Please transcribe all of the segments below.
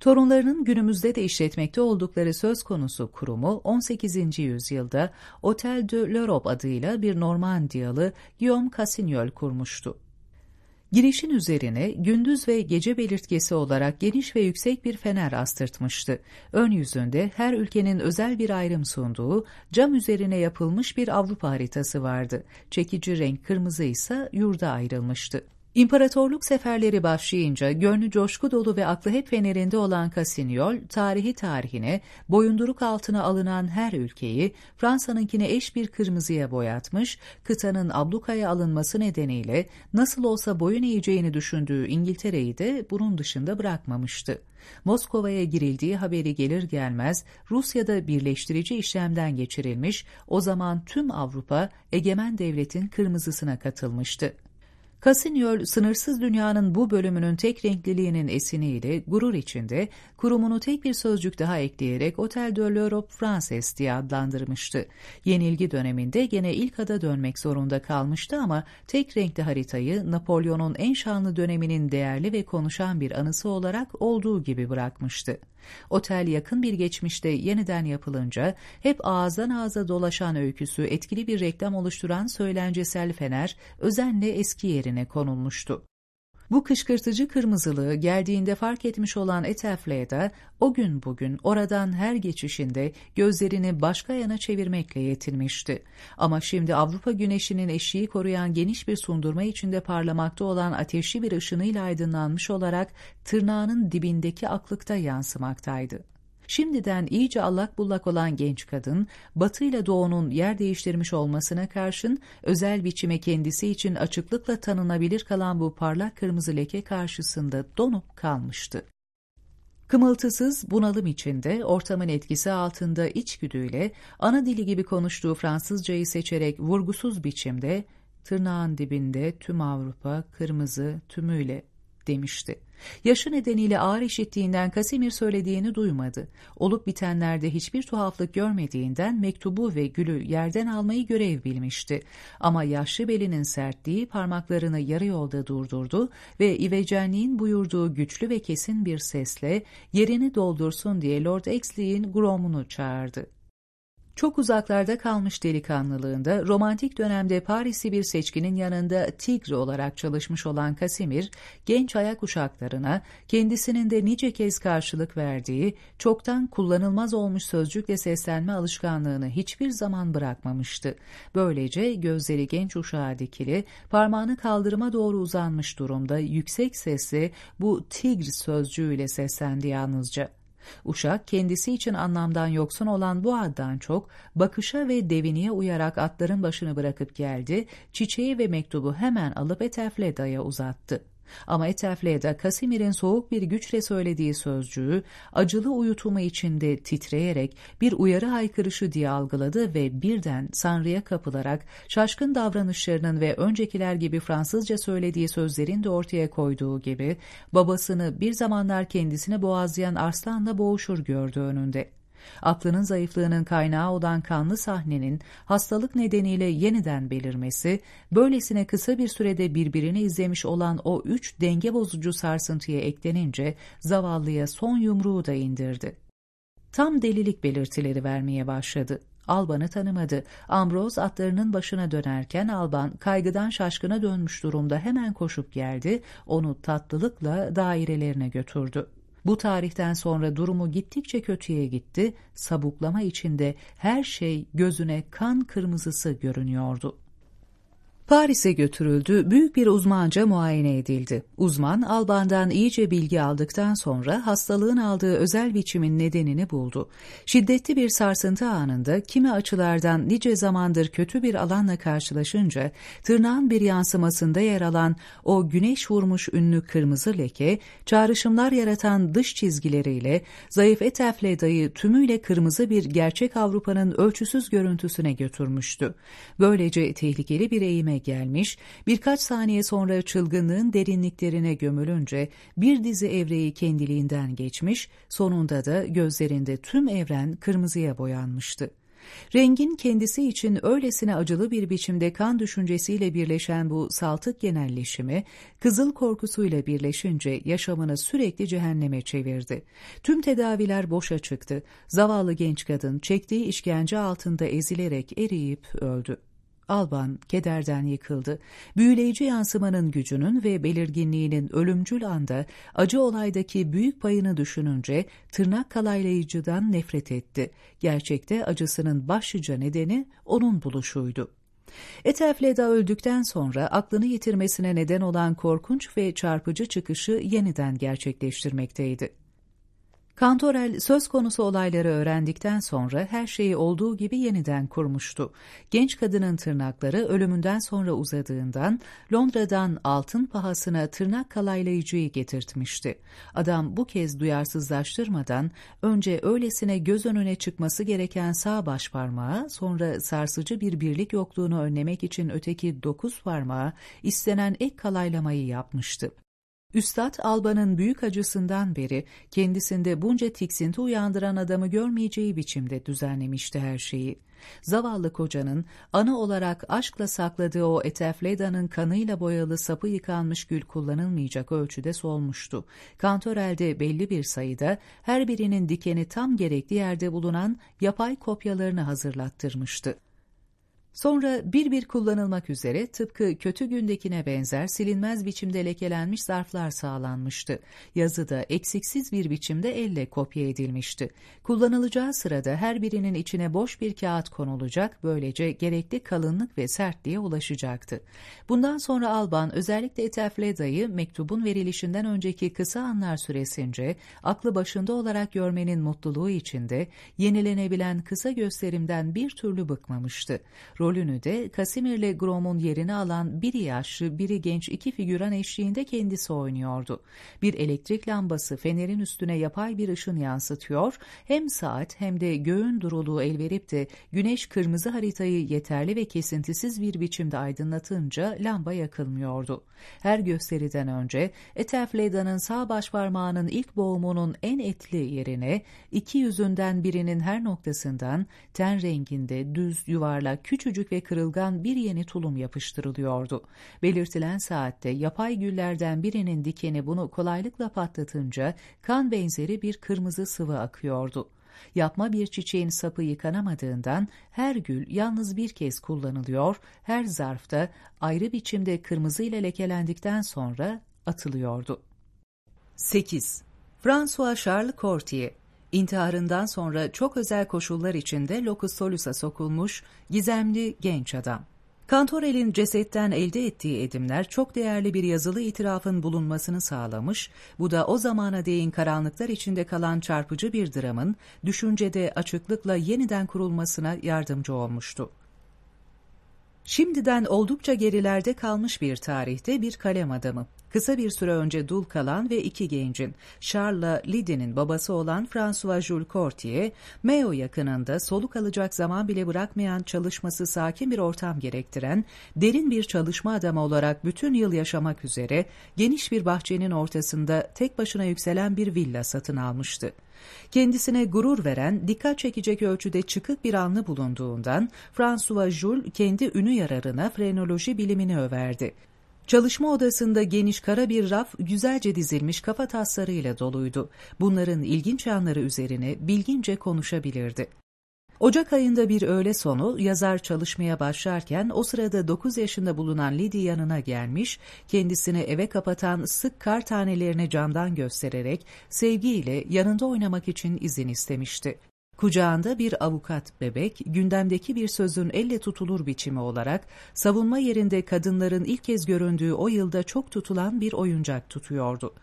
Torunlarının günümüzde de işletmekte oldukları söz konusu kurumu 18. yüzyılda Hotel de l'Europe adıyla bir Normandiyalı Guillaume Cassignol kurmuştu. Girişin üzerine gündüz ve gece belirtgesi olarak geniş ve yüksek bir fener astırtmıştı. Ön yüzünde her ülkenin özel bir ayrım sunduğu cam üzerine yapılmış bir Avrupa haritası vardı. Çekici renk kırmızı ise yurda ayrılmıştı. İmparatorluk seferleri başlayınca gönlü coşku dolu ve aklı hep fenerinde olan Casignol, tarihi tarihine, boyunduruk altına alınan her ülkeyi Fransa'nınkine eş bir kırmızıya boyatmış, kıtanın ablukaya alınması nedeniyle nasıl olsa boyun eğeceğini düşündüğü İngiltere'yi de bunun dışında bırakmamıştı. Moskova'ya girildiği haberi gelir gelmez Rusya'da birleştirici işlemden geçirilmiş, o zaman tüm Avrupa egemen devletin kırmızısına katılmıştı. Casignol, sınırsız dünyanın bu bölümünün tek renkliliğinin esiniyle gurur içinde kurumunu tek bir sözcük daha ekleyerek Hotel de l'Europe Frances diye adlandırmıştı. Yenilgi döneminde gene ilk ada dönmek zorunda kalmıştı ama tek renkli haritayı Napolyon'un en şanlı döneminin değerli ve konuşan bir anısı olarak olduğu gibi bırakmıştı. Otel yakın bir geçmişte yeniden yapılınca hep ağızdan ağza dolaşan öyküsü etkili bir reklam oluşturan söylencesel fener özenle eski yerine konulmuştu. Bu kışkırtıcı kırmızılığı geldiğinde fark etmiş olan Ethelflaed o gün bugün oradan her geçişinde gözlerini başka yana çevirmekle yetinmişti. Ama şimdi Avrupa güneşinin eşiği koruyan geniş bir sundurma içinde parlamakta olan ateşli bir ışınıyla aydınlanmış olarak tırnağının dibindeki aklıkta yansımaktaydı. Şimdiden iyice allak bullak olan genç kadın, batı ile doğunun yer değiştirmiş olmasına karşın özel biçime kendisi için açıklıkla tanınabilir kalan bu parlak kırmızı leke karşısında donup kalmıştı. Kımıltısız, bunalım içinde, ortamın etkisi altında içgüdüyle, ana dili gibi konuştuğu Fransızcayı seçerek vurgusuz biçimde, tırnağın dibinde tüm Avrupa kırmızı tümüyle demişti. Yaşı nedeniyle ağır işittiğinden Kasimir söylediğini duymadı. Olup bitenlerde hiçbir tuhaflık görmediğinden mektubu ve gülü yerden almayı görev bilmişti. Ama yaşlı belinin sertliği parmaklarını yarı yolda durdurdu ve İvecenliğin buyurduğu güçlü ve kesin bir sesle yerini doldursun diye Lord Exley'in gromunu çağırdı. Çok uzaklarda kalmış delikanlılığında romantik dönemde Paris'i bir seçkinin yanında tigre olarak çalışmış olan Kasimir, genç ayak uşaklarına kendisinin de nice kez karşılık verdiği çoktan kullanılmaz olmuş sözcükle seslenme alışkanlığını hiçbir zaman bırakmamıştı. Böylece gözleri genç uşağa dikili, parmağını kaldırıma doğru uzanmış durumda yüksek sesle bu tigre sözcüğüyle seslendi yalnızca. Uşak kendisi için anlamdan yoksun olan bu addan çok bakışa ve deviniye uyarak atların başını bırakıp geldi, çiçeği ve mektubu hemen alıp Etefleda'ya uzattı. Ama Ethelflaed'a Kasimir'in soğuk bir güçle söylediği sözcüğü acılı uyutumu içinde titreyerek bir uyarı haykırışı diye algıladı ve birden Sanrı'ya kapılarak şaşkın davranışlarının ve öncekiler gibi Fransızca söylediği sözlerin de ortaya koyduğu gibi babasını bir zamanlar kendisine boğazlayan Arslan'la boğuşur gördü önünde. Aklının zayıflığının kaynağı olan kanlı sahnenin hastalık nedeniyle yeniden belirmesi, böylesine kısa bir sürede birbirini izlemiş olan o üç denge bozucu sarsıntıya eklenince zavallıya son yumruğu da indirdi. Tam delilik belirtileri vermeye başladı. Alban'ı tanımadı. Ambroz atlarının başına dönerken Alban kaygıdan şaşkına dönmüş durumda hemen koşup geldi, onu tatlılıkla dairelerine götürdü. Bu tarihten sonra durumu gittikçe kötüye gitti, sabuklama içinde her şey gözüne kan kırmızısı görünüyordu. Paris'e götürüldü, büyük bir uzmanca muayene edildi. Uzman, Alban'dan iyice bilgi aldıktan sonra hastalığın aldığı özel biçimin nedenini buldu. Şiddetli bir sarsıntı anında kimi açılardan nice zamandır kötü bir alanla karşılaşınca tırnağın bir yansımasında yer alan o güneş vurmuş ünlü kırmızı leke, çağrışımlar yaratan dış çizgileriyle zayıf etefledayı tümüyle kırmızı bir gerçek Avrupa'nın ölçüsüz görüntüsüne götürmüştü. Böylece tehlikeli bir eğime gelmiş, birkaç saniye sonra çılgınlığın derinliklerine gömülünce bir dizi evreyi kendiliğinden geçmiş, sonunda da gözlerinde tüm evren kırmızıya boyanmıştı. Rengin kendisi için öylesine acılı bir biçimde kan düşüncesiyle birleşen bu saltık genelleşimi, kızıl korkusuyla birleşince yaşamını sürekli cehenneme çevirdi. Tüm tedaviler boşa çıktı. Zavallı genç kadın çektiği işkence altında ezilerek eriyip öldü. Alban kederden yıkıldı. Büyüleyici yansımanın gücünün ve belirginliğinin ölümcül anda acı olaydaki büyük payını düşününce tırnak kalaylayıcıdan nefret etti. Gerçekte acısının başlıca nedeni onun buluşuydu. Ethelfleda öldükten sonra aklını yitirmesine neden olan korkunç ve çarpıcı çıkışı yeniden gerçekleştirmekteydi. Kantorel söz konusu olayları öğrendikten sonra her şeyi olduğu gibi yeniden kurmuştu. Genç kadının tırnakları ölümünden sonra uzadığından Londra'dan altın pahasına tırnak kalaylayıcıyı getirtmişti. Adam bu kez duyarsızlaştırmadan önce öylesine göz önüne çıkması gereken sağ baş parmağı sonra sarsıcı bir birlik yokluğunu önlemek için öteki dokuz parmağı istenen ek kalaylamayı yapmıştı. Üstad Alba'nın büyük acısından beri kendisinde bunca tiksinti uyandıran adamı görmeyeceği biçimde düzenlemişti her şeyi. Zavallı kocanın ana olarak aşkla sakladığı o Etefleda'nın kanıyla boyalı sapı yıkanmış gül kullanılmayacak ölçüde solmuştu. Kantorel'de belli bir sayıda her birinin dikeni tam gerekli yerde bulunan yapay kopyalarını hazırlattırmıştı. Sonra bir bir kullanılmak üzere tıpkı kötü gündekine benzer silinmez biçimde lekelenmiş zarflar sağlanmıştı. Yazı da eksiksiz bir biçimde elle kopya edilmişti. Kullanılacağı sırada her birinin içine boş bir kağıt konulacak, böylece gerekli kalınlık ve sertliğe ulaşacaktı. Bundan sonra Alban özellikle Ethelfleda'yı mektubun verilişinden önceki kısa anlar süresince aklı başında olarak görmenin mutluluğu içinde yenilenebilen kısa gösterimden bir türlü bıkmamıştı rolünü de Kasimir'le Grom'un yerini alan biri yaşlı biri genç iki figüran eşliğinde kendisi oynuyordu. Bir elektrik lambası fenerin üstüne yapay bir ışın yansıtıyor, hem saat hem de göğün duruluğu elverip de güneş kırmızı haritayı yeterli ve kesintisiz bir biçimde aydınlatınca lamba yakılmıyordu. Her gösteriden önce Ethelfleda'nın sağ baş parmağının ilk boğumunun en etli yerine iki yüzünden birinin her noktasından ten renginde düz yuvarlak küçücük küçük ve kırılgan bir yeni tulum yapıştırılıyordu. Belirtilen saatte yapay güllerden birinin dikeni bunu kolaylıkla patlatınca kan benzeri bir kırmızı sıvı akıyordu. Yapma bir çiçeğin sapı yıkanamadığından her gül yalnız bir kez kullanılıyor, her zarfta ayrı biçimde kırmızı ile lekelendikten sonra atılıyordu. 8. François Charles Cortier İntiharından sonra çok özel koşullar içinde locus solus'a sokulmuş gizemli genç adam. Kantorel'in cesetten elde ettiği edimler çok değerli bir yazılı itirafın bulunmasını sağlamış, bu da o zamana değin karanlıklar içinde kalan çarpıcı bir dramın düşüncede açıklıkla yeniden kurulmasına yardımcı olmuştu. Şimdiden oldukça gerilerde kalmış bir tarihte bir kalem adamı. Kısa bir süre önce dul kalan ve iki gencin, Charles'la Lydia'nın babası olan François Jules Cortier, Mayo yakınında soluk alacak zaman bile bırakmayan çalışması sakin bir ortam gerektiren, derin bir çalışma adamı olarak bütün yıl yaşamak üzere geniş bir bahçenin ortasında tek başına yükselen bir villa satın almıştı. Kendisine gurur veren, dikkat çekecek ölçüde çıkık bir anlı bulunduğundan François Jules kendi ünü yararına frenoloji bilimini överdi. Çalışma odasında geniş kara bir raf güzelce dizilmiş kafa taslarıyla doluydu. Bunların ilginç yanları üzerine bilgince konuşabilirdi. Ocak ayında bir öğle sonu yazar çalışmaya başlarken o sırada 9 yaşında bulunan Liddy yanına gelmiş, kendisini eve kapatan sık kar tanelerini camdan göstererek sevgiyle yanında oynamak için izin istemişti. Kucağında bir avukat bebek, gündemdeki bir sözün elle tutulur biçimi olarak savunma yerinde kadınların ilk kez göründüğü o yılda çok tutulan bir oyuncak tutuyordu.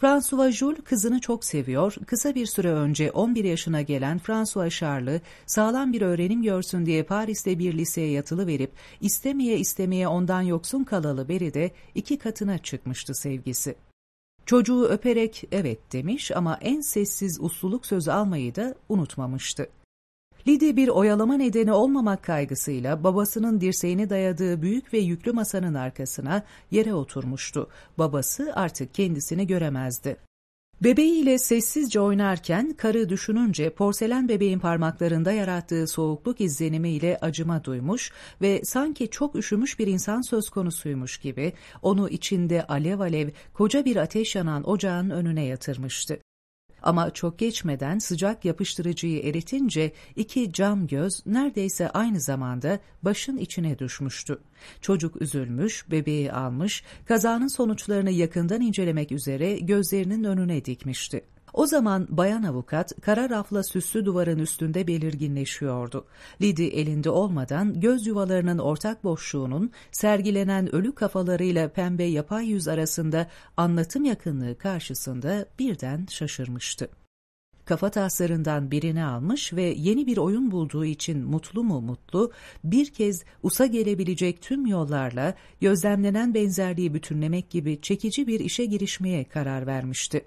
François Jules kızını çok seviyor, kısa bir süre önce 11 yaşına gelen François Charles'ı sağlam bir öğrenim görsün diye Paris'te bir liseye yatılı verip istemeye istemeye ondan yoksun kalalı beri de iki katına çıkmıştı sevgisi. Çocuğu öperek evet demiş ama en sessiz usluluk sözü almayı da unutmamıştı. Lidi bir oyalama nedeni olmamak kaygısıyla babasının dirseğini dayadığı büyük ve yüklü masanın arkasına yere oturmuştu. Babası artık kendisini göremezdi. Bebeğiyle sessizce oynarken karı düşününce porselen bebeğin parmaklarında yarattığı soğukluk izlenimiyle acıma duymuş ve sanki çok üşümüş bir insan söz konusuymuş gibi onu içinde alev alev koca bir ateş yanan ocağın önüne yatırmıştı. Ama çok geçmeden sıcak yapıştırıcıyı eritince iki cam göz neredeyse aynı zamanda başın içine düşmüştü. Çocuk üzülmüş, bebeği almış, kazanın sonuçlarını yakından incelemek üzere gözlerinin önüne dikmişti. O zaman bayan avukat kara rafla süslü duvarın üstünde belirginleşiyordu. Lidi elinde olmadan göz yuvalarının ortak boşluğunun sergilenen ölü kafalarıyla pembe yapay yüz arasında anlatım yakınlığı karşısında birden şaşırmıştı kafa taslarından birini almış ve yeni bir oyun bulduğu için mutlu mu mutlu, bir kez usa gelebilecek tüm yollarla gözlemlenen benzerliği bütünlemek gibi çekici bir işe girişmeye karar vermişti.